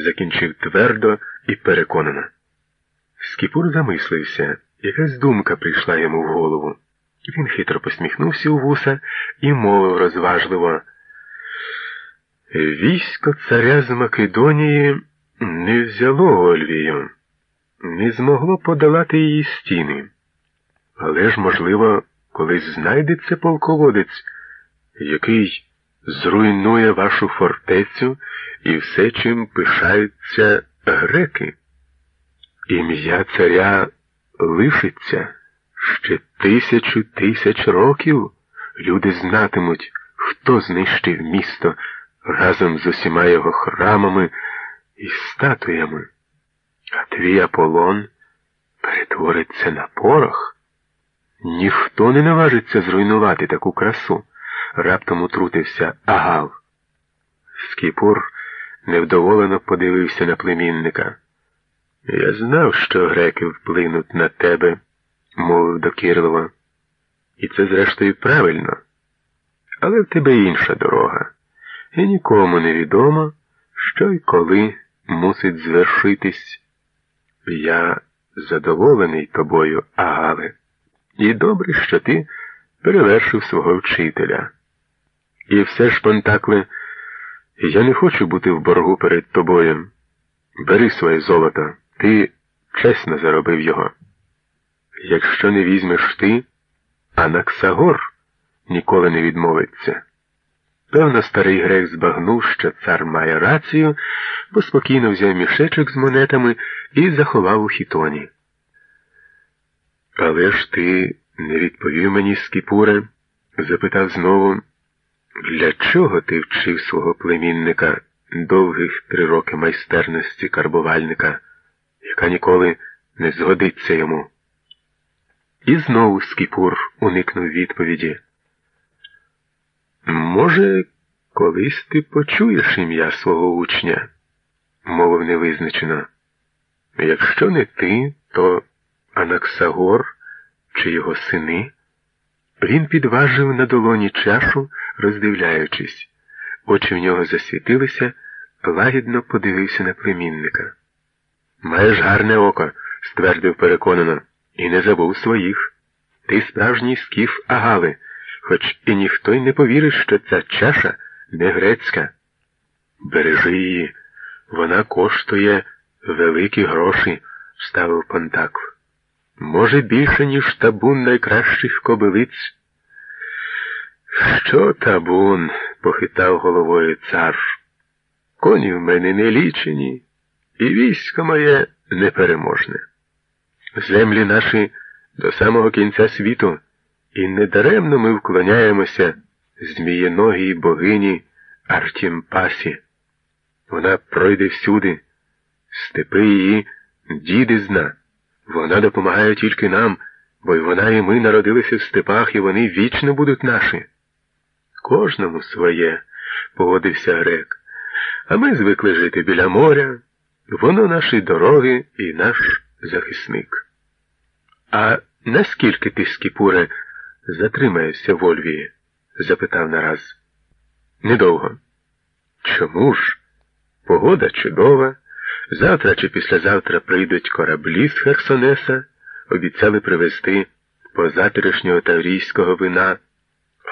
закінчив твердо і переконано. Скіпур замислився, якась думка прийшла йому в голову. Він хитро посміхнувся у вуса і мовив розважливо. Військо царя з Македонії не взяло Ольвію, не змогло подолати її стіни. Але ж, можливо, колись знайдеться полководець, який зруйнує вашу фортецю і все, чим пишаються греки. Ім'я царя лишиться ще тисячу тисяч років. Люди знатимуть, хто знищив місто разом з усіма його храмами і статуями. А твій Аполлон перетвориться на порох. Ніхто не наважиться зруйнувати таку красу, раптом утрутився Агав. Скіпур невдоволено подивився на племінника. Я знав, що греки вплинуть на тебе, мовив докірливо. І це, зрештою, правильно. Але в тебе інша дорога, і нікому не відомо, що й коли мусить звершитись. Я задоволений тобою, Агале, і добре, що ти перевершив свого вчителя. І все ж, Пантакле, я не хочу бути в боргу перед тобою. Бери своє золото, ти чесно заробив його. Якщо не візьмеш ти, Анаксагор ніколи не відмовиться. Певно, старий грек збагнув, що цар має рацію, бо спокійно взяв мішечок з монетами і заховав у хітоні. Але ж ти не відповів мені, Скіпуре, запитав знову, для чого ти вчив свого племінника довгих три роки майстерності карбувальника, яка ніколи не згодиться йому? І знову Скіпур уникнув відповіді. Може, колись ти почуєш ім'я свого учня, мовив невизначено. Якщо не ти, то Анаксагор чи його сини. Він підважив на долоні чашу, роздивляючись. Очі в нього засвітилися, лагідно подивився на племінника. Маєш гарне око, ствердив переконано, і не забув своїх. Ти справжній скіф Агали, хоч і ніхто й не повірить, що ця чаша не грецька. Бережи її, вона коштує великі гроші, вставив Пантакл. Може, більше, ніж табун найкращих кобилиць. Що табун? похитав головою цар. Коні в мене не лічені, і військо моє непереможне. Землі наші до самого кінця світу, і недаремно ми вклоняємося змієногій богині Артімпасі. Вона пройде всюди, степи її діди зна. Вона допомагає тільки нам, бо й вона і ми народилися в степах, і вони вічно будуть наші. Кожному своє, погодився грек. А ми звикли жити біля моря, воно наші дороги і наш захисник. А наскільки ти, Скіпуре, затримаєшся в Ольвії? запитав нараз. Недовго. Чому ж? Погода чудова. Завтра чи післязавтра прийдуть кораблі з Херсонеса, обіцяли привезти позатерішнього таврійського вина,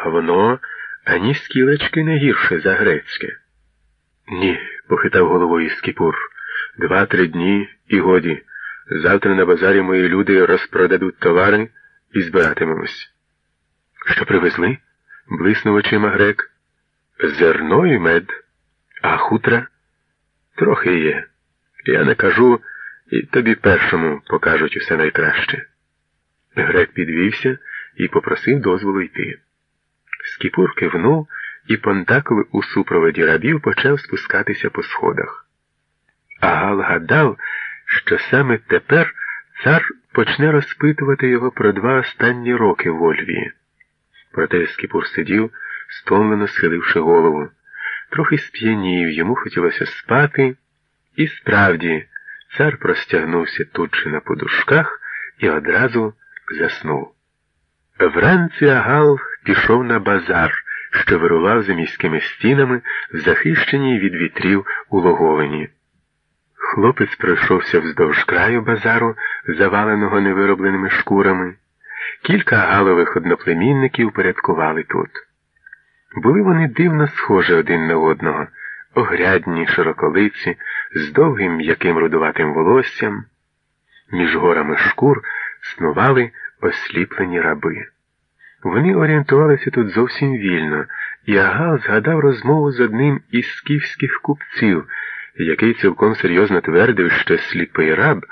а воно ані скілечки не гірше за грецьке. Ні, похитав головою Скіпур. Два-три дні і годі. Завтра на базарі мої люди розпродадуть товари і збиратимемось. Що привезли? блиснув очима грек. Зерно і мед, а хутра трохи є. Я не кажу, і тобі першому покажуть усе найкраще. Грек підвівся і попросив дозволу йти. Скіпур кивнув, і Понтакл у супроводі рабів почав спускатися по сходах. Агал гадав, що саме тепер цар почне розпитувати його про два останні роки в Ольвії. Проте Скіпур сидів, стомлено схиливши голову. Трохи сп'янів, йому хотілося спати. І справді, цар простягнувся тут же на подушках і одразу заснув. Вранці Агал пішов на базар, що вирував за міськими стінами, захищеній від вітрів у логовині. Хлопець пройшовся вздовж краю базару, заваленого невиробленими шкурами. Кілька галових одноплемінників порядкували тут. Були вони дивно схожі один на одного, огрядні, широколиці, з довгим м'яким рудуватим волоссям. Між горами шкур снували осліплені раби. Вони орієнтувалися тут зовсім вільно, і Агал згадав розмову з одним із скіфських купців, який цілком серйозно твердив, що сліпий раб